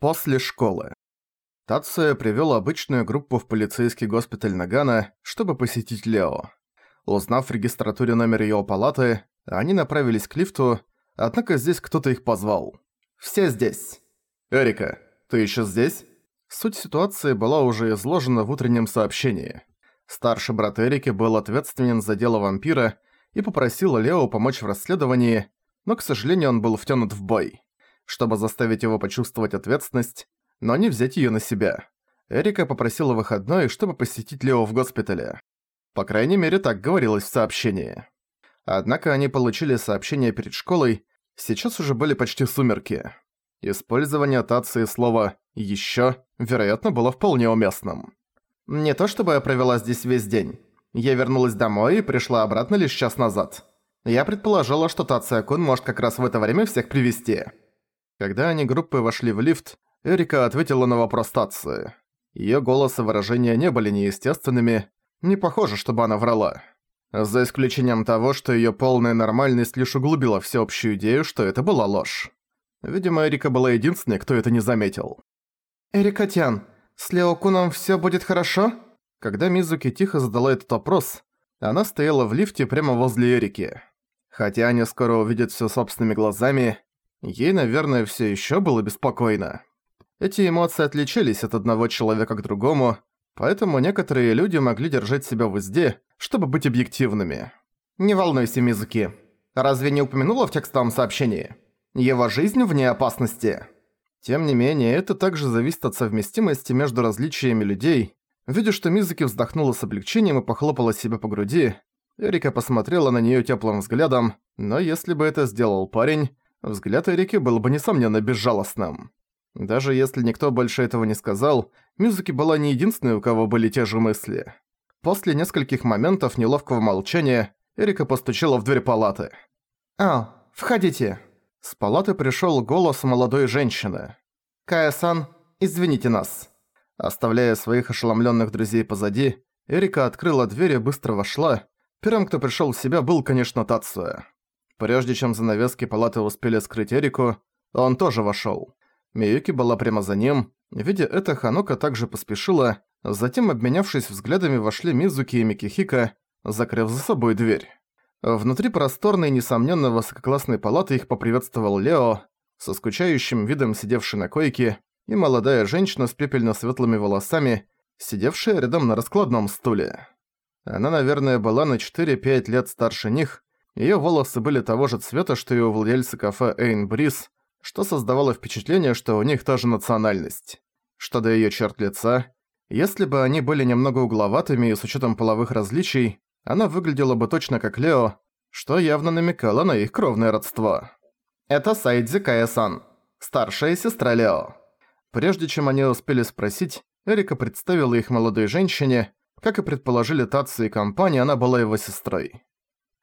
После школы. Тация привёл обычную группу в полицейский госпиталь Нагана, чтобы посетить Лео. Узнав в регистратуре номер её палаты, они направились к лифту, однако здесь кто-то их позвал. «Все здесь!» «Эрика, ты ещё здесь?» Суть ситуации была уже изложена в утреннем сообщении. Старший брат Эрики был ответственен за дело вампира и попросил Лео помочь в расследовании, но, к сожалению, он был втянут в бой чтобы заставить его почувствовать ответственность, но не взять её на себя. Эрика попросила выходной, чтобы посетить Лео в госпитале. По крайней мере, так говорилось в сообщении. Однако они получили сообщение перед школой, сейчас уже были почти сумерки. Использование тации слова «ещё», вероятно, было вполне уместным. «Не то чтобы я провела здесь весь день. Я вернулась домой и пришла обратно лишь час назад. Я предположила, что Тация-кун может как раз в это время всех привести. Когда они группой вошли в лифт, Эрика ответила на вопрос Тации. Её голос и выражения не были неестественными, не похоже, чтобы она врала. За исключением того, что её полная нормальность лишь углубила всеобщую идею, что это была ложь. Видимо, Эрика была единственной, кто это не заметил. «Эрика Тян, с Лео Куном всё будет хорошо?» Когда Мизуки тихо задала этот вопрос, она стояла в лифте прямо возле Эрики. Хотя они скоро увидят всё собственными глазами, Ей, наверное, все еще было беспокойно. Эти эмоции отличались от одного человека к другому, поэтому некоторые люди могли держать себя в узде, чтобы быть объективными. «Не волнуйся, Мизуки. Разве не упомянула в текстовом сообщении? Его жизнь вне опасности». Тем не менее, это также зависит от совместимости между различиями людей. Видя, что Мизуки вздохнула с облегчением и похлопала себя по груди, Эрика посмотрела на неё тёплым взглядом, но если бы это сделал парень, Взгляд Эрики был бы, несомненно, безжалостным. Даже если никто больше этого не сказал, Мизуки была не единственной, у кого были те же мысли. После нескольких моментов неловкого молчания Эрика постучала в дверь палаты. «А, входите!» С палаты пришёл голос молодой женщины. «Кая-сан, извините нас». Оставляя своих ошеломлённых друзей позади, Эрика открыла дверь и быстро вошла. Первым, кто пришёл в себя, был, конечно, Тацуя. Прежде чем занавески палаты успели скрыть Эрику, он тоже вошёл. Миюки была прямо за ним. Видя это, Ханока также поспешила. Затем, обменявшись взглядами, вошли Мизуки и Микихика, закрыв за собой дверь. Внутри просторной, несомненно, высококлассной палаты их поприветствовал Лео, со скучающим видом сидевший на койке, и молодая женщина с пепельно-светлыми волосами, сидевшая рядом на раскладном стуле. Она, наверное, была на 4-5 лет старше них, Её волосы были того же цвета, что и у владельца кафе Эйн Бриз, что создавало впечатление, что у них та же национальность. Что до её черт лица, если бы они были немного угловатыми и с учётом половых различий, она выглядела бы точно как Лео, что явно намекало на их кровное родство. «Это Сайдзи Кая-сан, старшая сестра Лео». Прежде чем они успели спросить, Эрика представила их молодой женщине, как и предположили Татсу и компания, она была его сестрой.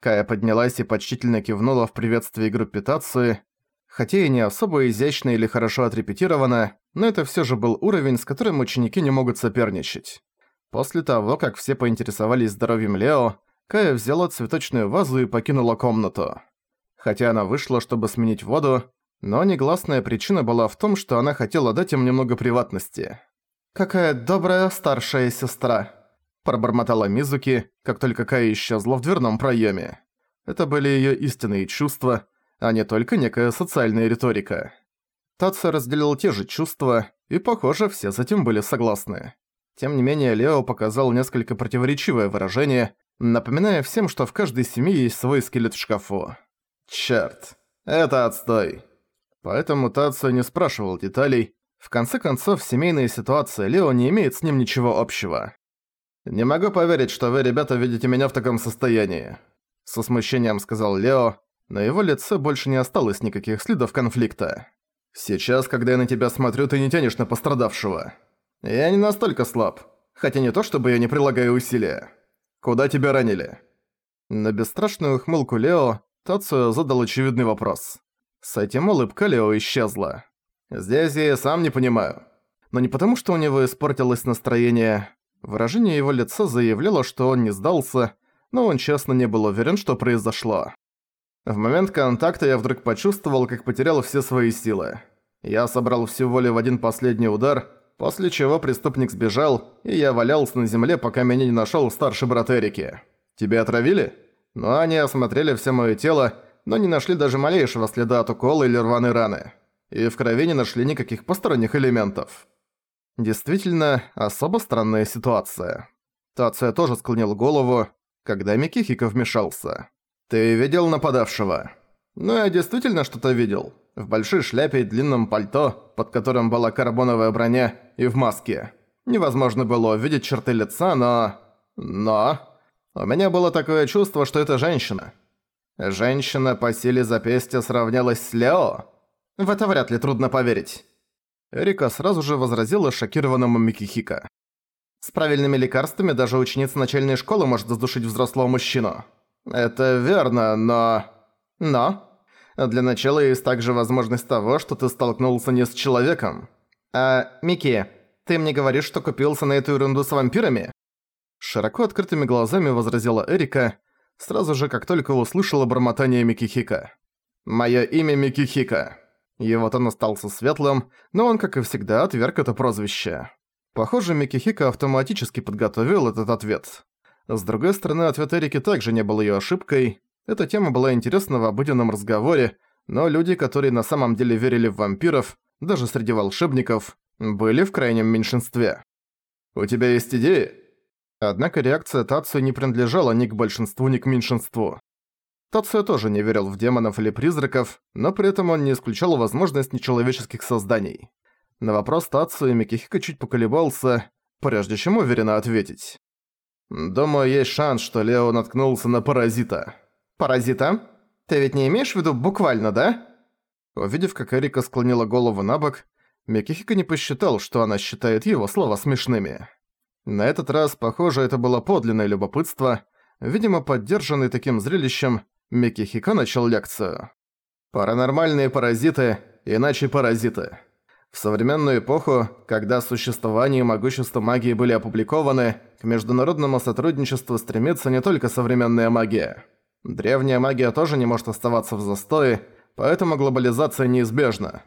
Кая поднялась и почтительно кивнула в приветствии группе Тацуи. Хотя и не особо изящно или хорошо отрепетировано, но это всё же был уровень, с которым ученики не могут соперничать. После того, как все поинтересовались здоровьем Лео, Кая взяла цветочную вазу и покинула комнату. Хотя она вышла, чтобы сменить воду, но негласная причина была в том, что она хотела дать им немного приватности. «Какая добрая старшая сестра!» Пробормотала Мизуки, как только Кая исчезла в дверном проеме. Это были ее истинные чувства, а не только некая социальная риторика. Татсо разделил те же чувства, и, похоже, все с этим были согласны. Тем не менее, Лео показал несколько противоречивое выражение, напоминая всем, что в каждой семье есть свой скелет в шкафу. Чёрт, это отстой. Поэтому Татсо не спрашивал деталей. В конце концов, семейная ситуация Лео не имеет с ним ничего общего. «Не могу поверить, что вы, ребята, видите меня в таком состоянии», — со смущением сказал Лео. На его лице больше не осталось никаких следов конфликта. «Сейчас, когда я на тебя смотрю, ты не тянешь на пострадавшего. Я не настолько слаб, хотя не то, чтобы я не прилагаю усилия. Куда тебя ранили?» На бесстрашную ухмылку Лео Тацию задал очевидный вопрос. С этим улыбка Лео исчезла. «Здесь я сам не понимаю. Но не потому, что у него испортилось настроение, Выражение его лица заявляло, что он не сдался, но он честно не был уверен, что произошло. В момент контакта я вдруг почувствовал, как потерял все свои силы. Я собрал всю волю в один последний удар, после чего преступник сбежал, и я валялся на земле, пока меня не нашёл старший брат Эрики. Тебя отравили? Ну, они осмотрели все моё тело, но не нашли даже малейшего следа от укола или рваной раны. И в крови не нашли никаких посторонних элементов. Действительно, особо странная ситуация. Тация тоже склонил голову, когда Микихика вмешался. «Ты видел нападавшего?» «Ну, я действительно что-то видел. В большой шляпе и длинном пальто, под которым была карбоновая броня, и в маске. Невозможно было увидеть черты лица, но... Но... У меня было такое чувство, что это женщина. Женщина по силе запястья сравнялась с Лео? В это вряд ли трудно поверить. Эрика сразу же возразила шокированному Микихика. «С правильными лекарствами даже ученица начальной школы может задушить взрослого мужчину». «Это верно, но...» «Но?» Для начала есть также возможность того, что ты столкнулся не с человеком. А, Микки, ты мне говоришь, что купился на эту ерунду с вампирами?» Широко открытыми глазами возразила Эрика, сразу же как только услышала бормотание Микихика. «Моё имя Микихика». Его тон остался светлым, но он, как и всегда, отверг это прозвище. Похоже, Микихика автоматически подготовил этот ответ. С другой стороны, ответ Эрики также не был её ошибкой. Эта тема была интересна в обыденном разговоре, но люди, которые на самом деле верили в вампиров, даже среди волшебников, были в крайнем меньшинстве. «У тебя есть идеи?» Однако реакция Тацию не принадлежала ни к большинству, ни к меньшинству. Тацио тоже не верил в демонов или призраков, но при этом он не исключал возможность нечеловеческих созданий. На вопрос Тацио Микихика чуть поколебался, прежде чем уверенно ответить. «Думаю, есть шанс, что Лео наткнулся на паразита». «Паразита? Ты ведь не имеешь в виду буквально, да?» Увидев, как Эрика склонила голову на бок, Микихика не посчитал, что она считает его слова смешными. На этот раз, похоже, это было подлинное любопытство, видимо, поддержанный таким зрелищем, Микки Хика начал лекцию. Паранормальные паразиты, иначе паразиты. В современную эпоху, когда существование и могущество магии были опубликованы, к международному сотрудничеству стремится не только современная магия. Древняя магия тоже не может оставаться в застое, поэтому глобализация неизбежна.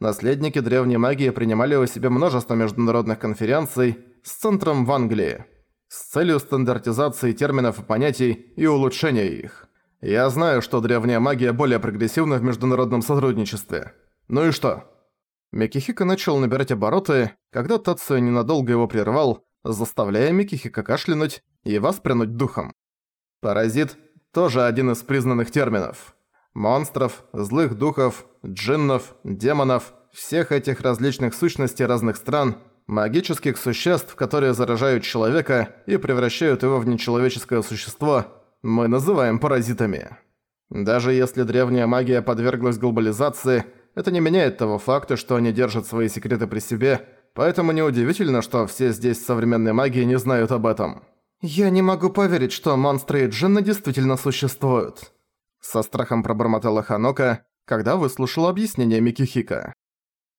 Наследники древней магии принимали у себя множество международных конференций с центром в Англии, с целью стандартизации терминов и понятий и улучшения их. Я знаю, что древняя магия более прогрессивна в международном сотрудничестве. Ну и что? Микихика начал набирать обороты, когда Тацуя ненадолго его прервал, заставляя Микихика кашлянуть и воспрянуть духом. Паразит – тоже один из признанных терминов. Монстров, злых духов, джиннов, демонов, всех этих различных сущностей разных стран, магических существ, которые заражают человека и превращают его в нечеловеческое существо – мы называем паразитами. Даже если древняя магия подверглась глобализации, это не меняет того факта, что они держат свои секреты при себе, поэтому неудивительно, что все здесь современной магии не знают об этом. «Я не могу поверить, что монстры и джинны действительно существуют», со страхом пробормотала Ханока, когда выслушала объяснение Микихика.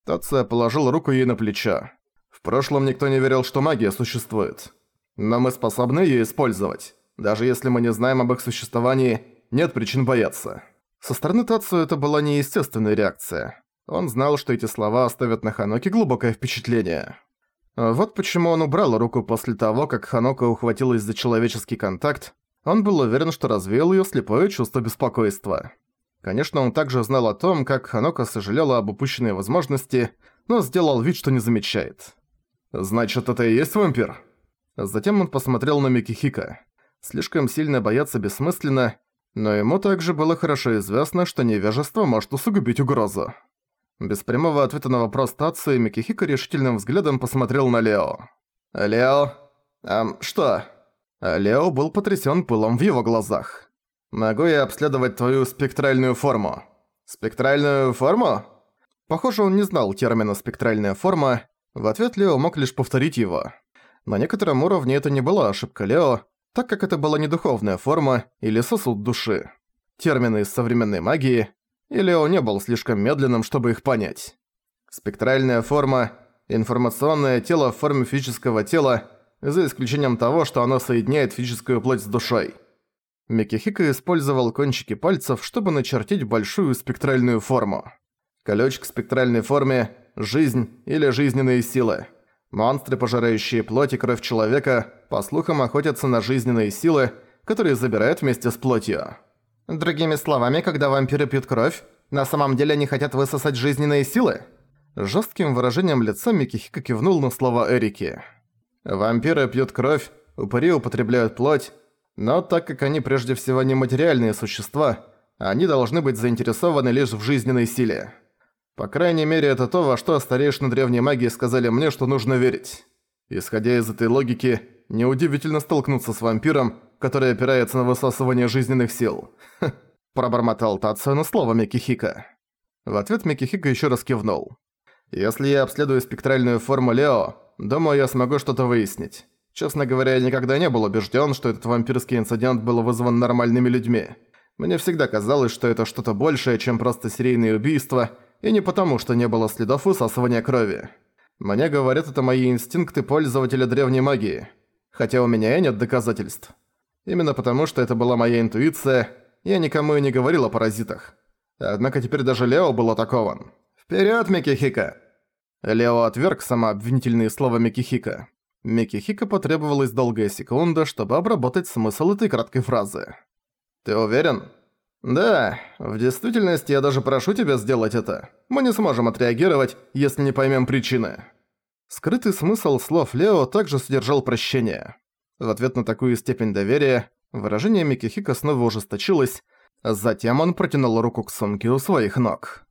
Тация положил руку ей на плечо. «В прошлом никто не верил, что магия существует. Но мы способны ее использовать. Даже если мы не знаем об их существовании, нет причин бояться. Со стороны Тацу это была неестественная реакция. Он знал, что эти слова оставят на Ханоке глубокое впечатление. Вот почему он убрал руку после того, как Ханока ухватилась за человеческий контакт. Он был уверен, что развеял её слепое чувство беспокойства. Конечно, он также знал о том, как Ханока сожалела об упущенной возможности, но сделал вид, что не замечает. «Значит, это и есть вампир?» Затем он посмотрел на Микихика. Слишком сильно бояться бессмысленно, но ему также было хорошо известно, что невежество может усугубить угрозу. Без прямого ответа на вопрос Тацию, Микихико решительным взглядом посмотрел на Лео. «Лео? Эм, что?» Лео был потрясен пылом в его глазах. «Могу я обследовать твою спектральную форму?» «Спектральную форму?» Похоже, он не знал термина «спектральная форма», в ответ Лео мог лишь повторить его. На некотором уровне это не была ошибка Лео, так как это была не духовная форма или сосуд души. Термины из современной магии, и Лео не был слишком медленным, чтобы их понять. Спектральная форма – информационное тело в форме физического тела, за исключением того, что оно соединяет физическую плоть с душой. Микихика использовал кончики пальцев, чтобы начертить большую спектральную форму. Ключ к спектральной форме – жизнь или жизненные силы. Монстры, пожирающие плоть и кровь человека, по слухам охотятся на жизненные силы, которые забирают вместе с плотью. Другими словами, когда вампиры пьют кровь, на самом деле они хотят высосать жизненные силы? Жестким выражением лица Микихика кивнул на слова Эрики. Вампиры пьют кровь, упыри употребляют плоть, но так как они прежде всего нематериальные существа, они должны быть заинтересованы лишь в жизненной силе. По крайней мере, это то, во что старейшины древней магии сказали мне, что нужно верить. Исходя из этой логики, неудивительно столкнуться с вампиром, который опирается на высасывание жизненных сил. пробормотал Тацио на слово Микихика. В ответ Микихика еще раз кивнул. «Если я обследую спектральную форму Лео, думаю, я смогу что-то выяснить. Честно говоря, я никогда не был убежден, что этот вампирский инцидент был вызван нормальными людьми. Мне всегда казалось, что это что-то большее, чем просто серийные убийства, и не потому, что не было следов высасывания крови. Мне говорят, это мои инстинкты пользователя древней магии. Хотя у меня и нет доказательств. Именно потому, что это была моя интуиция, я никому и не говорил о паразитах. Однако теперь даже Лео был атакован. «Вперёд, Микихика!» Лео отверг самообвинительные слова Микихика. Микихика потребовалась долгая секунда, чтобы обработать смысл этой краткой фразы. «Ты уверен?» «Да, в действительности я даже прошу тебя сделать это. Мы не сможем отреагировать, если не поймем причины». Скрытый смысл слов Лео также содержал прощение. В ответ на такую степень доверия, выражение Микихика снова ужесточилось, затем он протянул руку к сумке у своих ног.